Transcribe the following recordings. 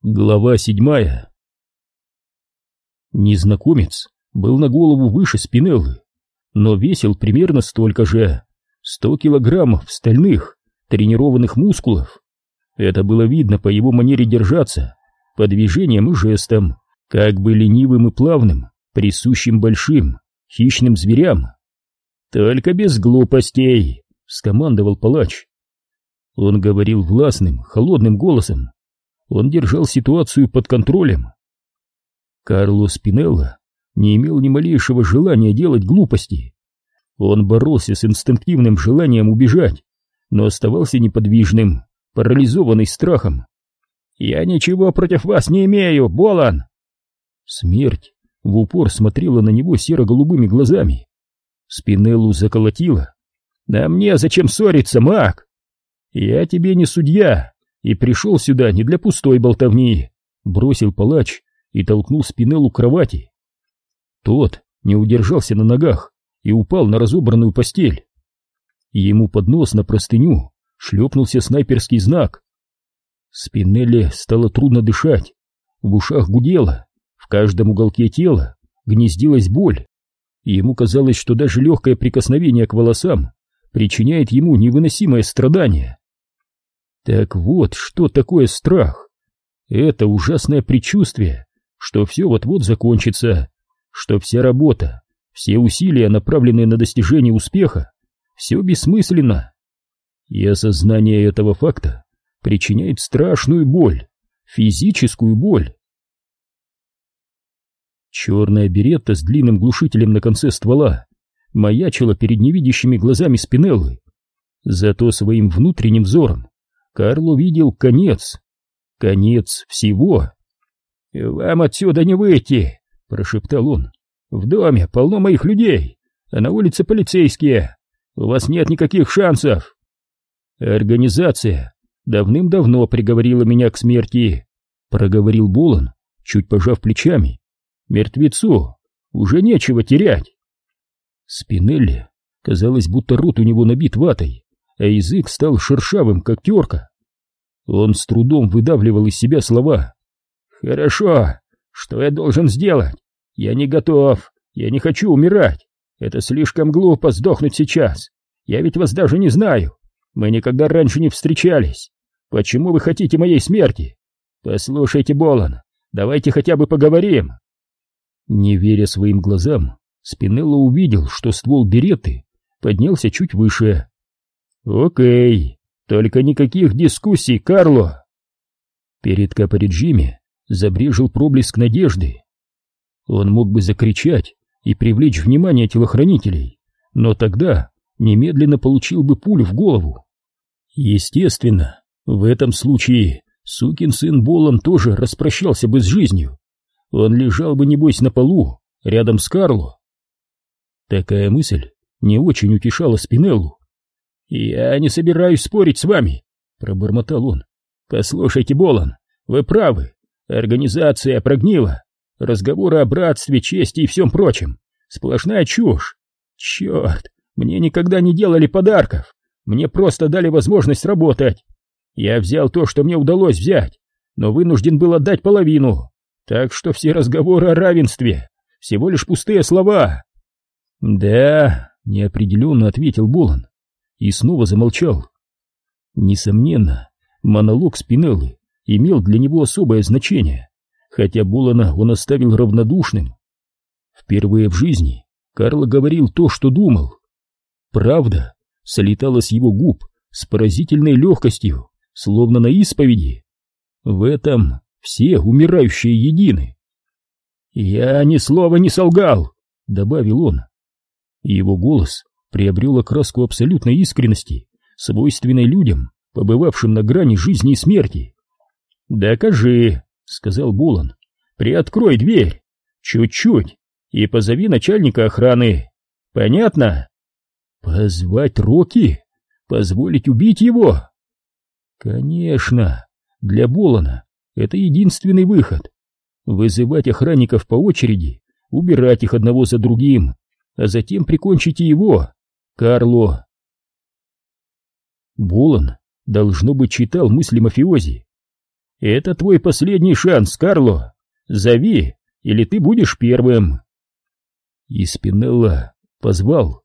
Глава седьмая Незнакомец был на голову выше Спинеллы, но весил примерно столько же, сто килограммов стальных, тренированных мускулов. Это было видно по его манере держаться, по движениям и жестам, как бы ленивым и плавным, присущим большим, хищным зверям. «Только без глупостей!» — скомандовал палач. Он говорил властным, холодным голосом, он держал ситуацию под контролем. Карло Спинелло не имел ни малейшего желания делать глупости. Он боролся с инстинктивным желанием убежать, но оставался неподвижным, парализованный страхом. «Я ничего против вас не имею, Болан!» Смерть в упор смотрела на него серо-голубыми глазами. Спинеллу заколотила. «Да мне зачем ссориться, маг? Я тебе не судья, и пришел сюда не для пустой болтовни, бросил палач и толкнул Спинеллу к кровати. Тот не удержался на ногах и упал на разобранную постель. Ему под нос на простыню шлепнулся снайперский знак. Спинелле стало трудно дышать, в ушах гудело, в каждом уголке тела гнездилась боль. Ему казалось, что даже легкое прикосновение к волосам причиняет ему невыносимое страдание. Так вот, что такое страх. Это ужасное предчувствие, что все вот-вот закончится, что вся работа, все усилия, направленные на достижение успеха, все бессмысленно. И осознание этого факта причиняет страшную боль, физическую боль. Черная беретта с длинным глушителем на конце ствола маячила перед невидящими глазами Спинеллы. Зато своим внутренним взором Карл увидел конец. Конец всего. «Вам отсюда не выйти!» — прошептал он. «В доме полно моих людей, а на улице полицейские. У вас нет никаких шансов!» «Организация давным-давно приговорила меня к смерти», — проговорил Болон, чуть пожав плечами. «Мертвецу уже нечего терять». Спинелли казалось, будто рот у него набит ватой а язык стал шершавым, как терка. Он с трудом выдавливал из себя слова. «Хорошо, что я должен сделать? Я не готов, я не хочу умирать. Это слишком глупо сдохнуть сейчас. Я ведь вас даже не знаю. Мы никогда раньше не встречались. Почему вы хотите моей смерти? Послушайте, Болон, давайте хотя бы поговорим». Не веря своим глазам, Спинелло увидел, что ствол береты поднялся чуть выше, «Окей, только никаких дискуссий, Карло!» Перед Капориджими забрежил проблеск надежды. Он мог бы закричать и привлечь внимание телохранителей, но тогда немедленно получил бы пулю в голову. Естественно, в этом случае сукин сын Болон тоже распрощался бы с жизнью. Он лежал бы, небось, на полу, рядом с Карло. Такая мысль не очень утешала Спинеллу. «Я не собираюсь спорить с вами», — пробормотал он. «Послушайте, Болон, вы правы. Организация прогнила. Разговоры о братстве, чести и всем прочем. Сплошная чушь. Черт, мне никогда не делали подарков. Мне просто дали возможность работать. Я взял то, что мне удалось взять, но вынужден был отдать половину. Так что все разговоры о равенстве — всего лишь пустые слова». «Да», — неопределенно ответил Болон и снова замолчал. Несомненно, монолог Спинеллы имел для него особое значение, хотя Булана он оставил равнодушным. Впервые в жизни Карло говорил то, что думал. Правда солетала с его губ с поразительной легкостью, словно на исповеди. В этом все умирающие едины. «Я ни слова не солгал», — добавил он. Его голос приобрел окраску абсолютной искренности, свойственной людям, побывавшим на грани жизни и смерти. «Докажи», — сказал Булан, — «приоткрой дверь, чуть-чуть, и позови начальника охраны. Понятно?» «Позвать Рокки? Позволить убить его?» «Конечно, для Болана это единственный выход. Вызывать охранников по очереди, убирать их одного за другим, а затем прикончите его. Карло. Булан, должно быть, читал мысли мафиози. Это твой последний шанс, Карло. Зови, или ты будешь первым. И Спинелла позвал.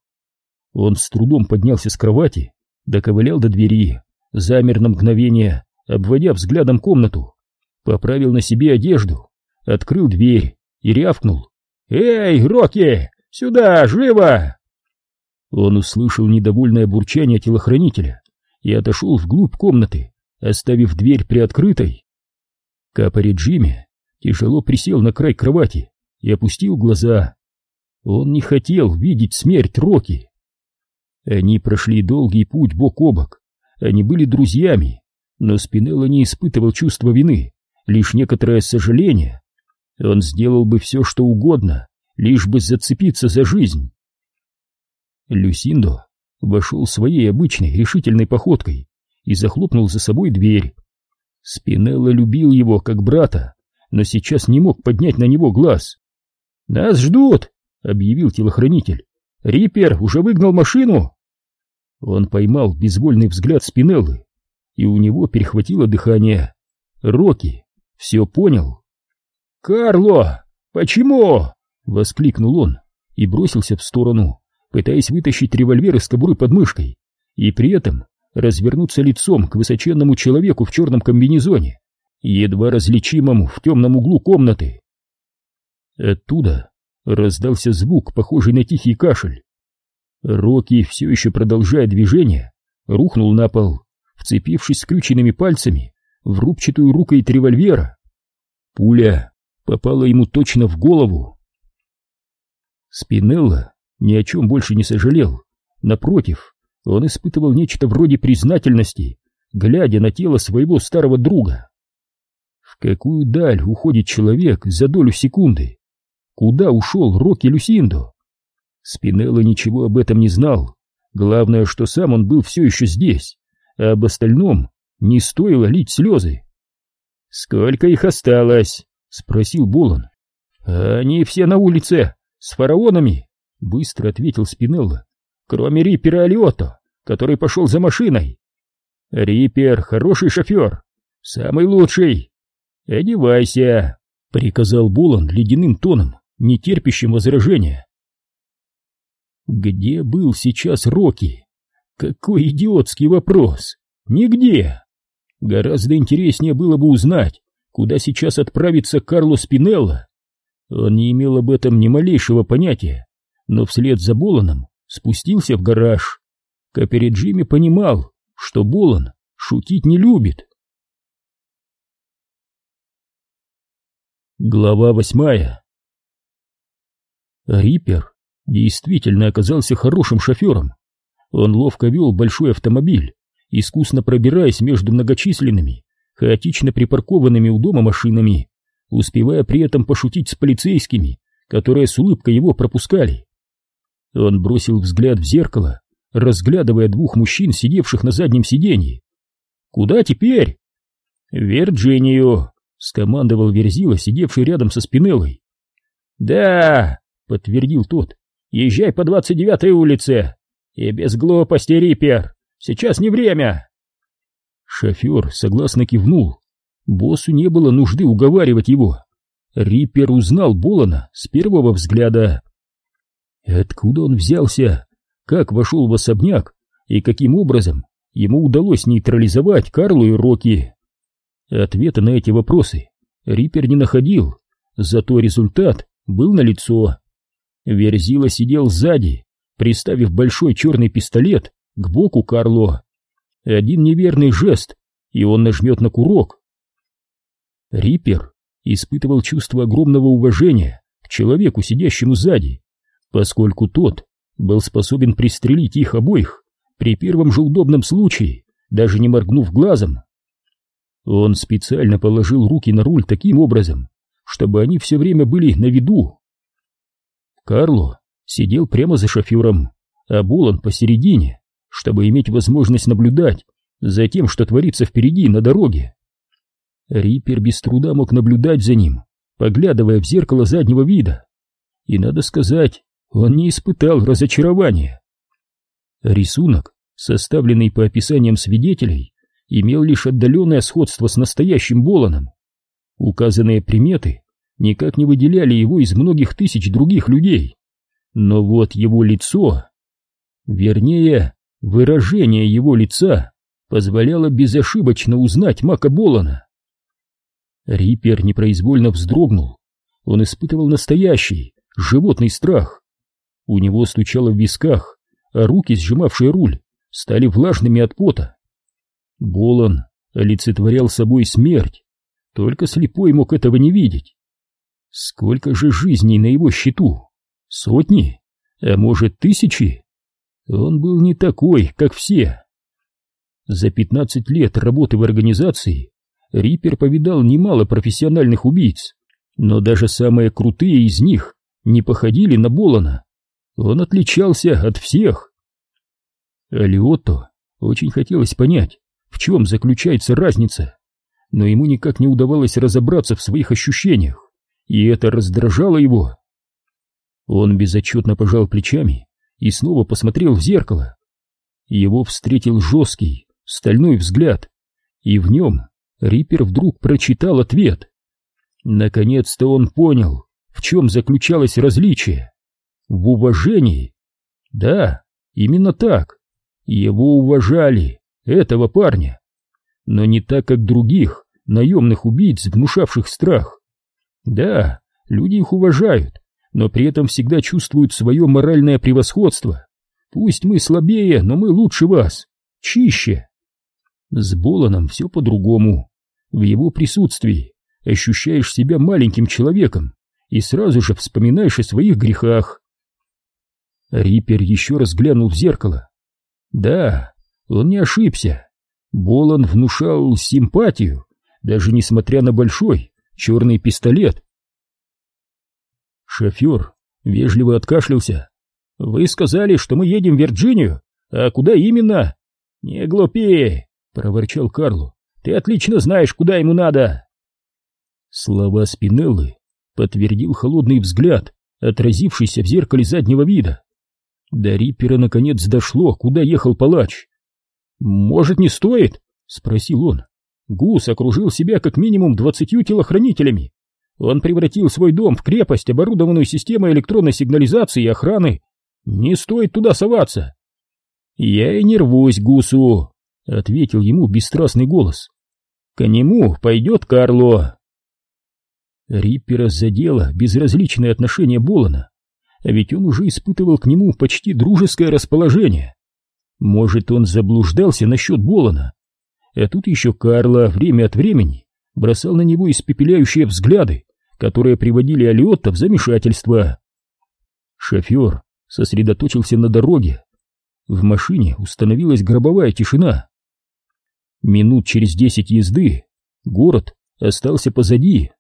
Он с трудом поднялся с кровати, доковылял до двери, замер на мгновение, обводя взглядом комнату, поправил на себе одежду, открыл дверь и рявкнул. «Эй, Рокки, сюда, живо!» Он услышал недовольное бурчание телохранителя и отошел вглубь комнаты, оставив дверь приоткрытой. Капори Джимми тяжело присел на край кровати и опустил глаза. Он не хотел видеть смерть Рокки. Они прошли долгий путь бок о бок, они были друзьями, но Спинелло не испытывал чувства вины, лишь некоторое сожаление. Он сделал бы все, что угодно, лишь бы зацепиться за жизнь. Люсиндо вошел своей обычной решительной походкой и захлопнул за собой дверь. Спинелло любил его как брата, но сейчас не мог поднять на него глаз. «Нас ждут!» — объявил телохранитель. «Риппер уже выгнал машину!» Он поймал безвольный взгляд Спинеллы, и у него перехватило дыхание. Рокки все понял. «Карло! Почему?» — воскликнул он и бросился в сторону, пытаясь вытащить револьвер из кобуры под мышкой, и при этом развернуться лицом к высоченному человеку в черном комбинезоне, едва различимому в темном углу комнаты. Оттуда раздался звук, похожий на тихий кашель. Рокки, все еще продолжая движение, рухнул на пол, вцепившись скрюченными пальцами в рубчатую рукоять револьвера. Пуля попала ему точно в голову. Спинелла ни о чем больше не сожалел. Напротив, он испытывал нечто вроде признательности, глядя на тело своего старого друга. В какую даль уходит человек за долю секунды? Куда ушел Рокки Люсиндо? Спинелло ничего об этом не знал. Главное, что сам он был все еще здесь, а об остальном не стоило лить слезы. «Сколько их осталось?» — спросил Болон. «Они все на улице, с фараонами», — быстро ответил Спинелло. «Кроме Риппера Алиотто, который пошел за машиной». «Риппер — хороший шофер, самый лучший». «Одевайся», — приказал Болон ледяным тоном, не терпящим возражения. Где был сейчас Рокки? Какой идиотский вопрос! Нигде! Гораздо интереснее было бы узнать, куда сейчас отправится Карло Спинелло. Он не имел об этом ни малейшего понятия, но вслед за Боланом спустился в гараж. Капериджими понимал, что Болан шутить не любит. Глава восьмая Риппер действительно оказался хорошим шофером. Он ловко вел большой автомобиль, искусно пробираясь между многочисленными, хаотично припаркованными у дома машинами, успевая при этом пошутить с полицейскими, которые с улыбкой его пропускали. Он бросил взгляд в зеркало, разглядывая двух мужчин, сидевших на заднем сиденье. «Куда теперь?» «Вирджинию», — скомандовал Верзила, сидевший рядом со Спинеллой. «Да», — подтвердил тот, Езжай по двадцать девятой улице. И без глупости, Риппер. Сейчас не время. Шофер согласно кивнул. Боссу не было нужды уговаривать его. Риппер узнал Болана с первого взгляда. Откуда он взялся? Как вошел в особняк? И каким образом ему удалось нейтрализовать Карлу и Рокки? Ответа на эти вопросы Риппер не находил, зато результат был налицо. Верзила сидел сзади, приставив большой черный пистолет к боку Карло. Один неверный жест, и он нажмет на курок. Риппер испытывал чувство огромного уважения к человеку, сидящему сзади, поскольку тот был способен пристрелить их обоих при первом же удобном случае, даже не моргнув глазом. Он специально положил руки на руль таким образом, чтобы они все время были на виду. Карло сидел прямо за шофером, а Булан посередине, чтобы иметь возможность наблюдать за тем, что творится впереди на дороге. Риппер без труда мог наблюдать за ним, поглядывая в зеркало заднего вида. И, надо сказать, он не испытал разочарования. Рисунок, составленный по описаниям свидетелей, имел лишь отдаленное сходство с настоящим Боланом. Указанные приметы никак не выделяли его из многих тысяч других людей. Но вот его лицо, вернее, выражение его лица позволяло безошибочно узнать Мака Болана. Риппер непроизвольно вздрогнул. Он испытывал настоящий, животный страх. У него стучало в висках, а руки, сжимавшие руль, стали влажными от пота. Болон олицетворял собой смерть, только слепой мог этого не видеть. Сколько же жизней на его счету? Сотни? А может, тысячи? Он был не такой, как все. За пятнадцать лет работы в организации Риппер повидал немало профессиональных убийц, но даже самые крутые из них не походили на Болона. Он отличался от всех. Алиотто очень хотелось понять, в чем заключается разница, но ему никак не удавалось разобраться в своих ощущениях, и это раздражало его. Он безотчетно пожал плечами и снова посмотрел в зеркало. Его встретил жесткий, стальной взгляд, и в нем Риппер вдруг прочитал ответ. Наконец-то он понял, в чем заключалось различие. В уважении. Да, именно так. Его уважали, этого парня. Но не так, как других, наемных убийц, внушавших страх. Да, люди их уважают, но при этом всегда чувствуют свое моральное превосходство. Пусть мы слабее, но мы лучше вас, чище. С Боланом все по-другому. В его присутствии ощущаешь себя маленьким человеком и сразу же вспоминаешь о своих грехах. Риппер еще раз глянул в зеркало. Да, он не ошибся. Болон внушал симпатию, даже несмотря на большой черный пистолет. Шофер вежливо откашлялся. «Вы сказали, что мы едем в Вирджинию, а куда именно?» «Не глупее!» — проворчал Карло. Ты отлично знаешь, куда ему надо. Слова Спинеллы подтвердил холодный взгляд, отразившийся в зеркале заднего вида. До Риппера наконец дошло, куда ехал палач. «Может, не стоит?» — спросил он. Гус окружил себя как минимум двадцатью телохранителями. Он превратил свой дом в крепость, оборудованную системой электронной сигнализации и охраны. Не стоит туда соваться. «Я и не рвусь, Гусу», — ответил ему бесстрастный голос. К нему пойдет Карло. Риппера задело безразличное отношение Болона, а ведь он уже испытывал к нему почти дружеское расположение. Может, он заблуждался насчет Болона, а тут еще Карло время от времени бросал на него испепеляющие взгляды, которые приводили Алиотта в замешательство. Шофер сосредоточился на дороге. В машине установилась гробовая тишина. Минут через десять езды город остался позади.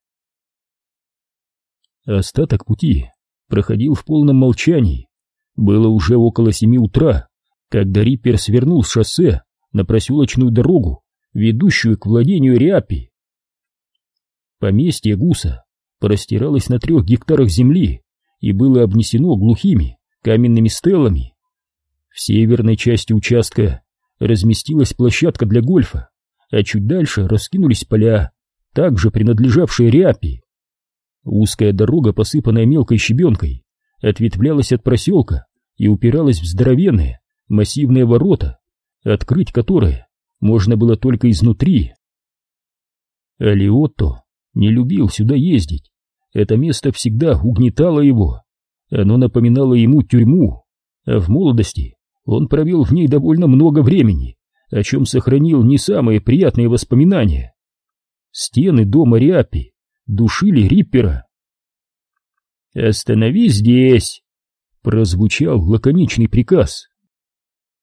Остаток пути проходил в полном молчании. Было уже около семи утра, когда Риппер свернул с шоссе на проселочную дорогу, ведущую к владению Риапи. Поместье Гуса простиралось на трех гектарах земли и было обнесено глухими каменными стелами. В северной части участка разместилась площадка для гольфа, а чуть дальше раскинулись поля, также принадлежавшие Ряпи. Узкая дорога, посыпанная мелкой щебенкой, ответвлялась от проселка и упиралась в здоровенные, массивные ворота, открыть которые можно было только изнутри. Алиотто не любил сюда ездить. Это место всегда угнетало его. Оно напоминало ему тюрьму, а в молодости он провел в ней довольно много времени, о чем сохранил не самые приятные воспоминания. Стены дома Риапи душили Риппера. «Остановись здесь!» — прозвучал лаконичный приказ.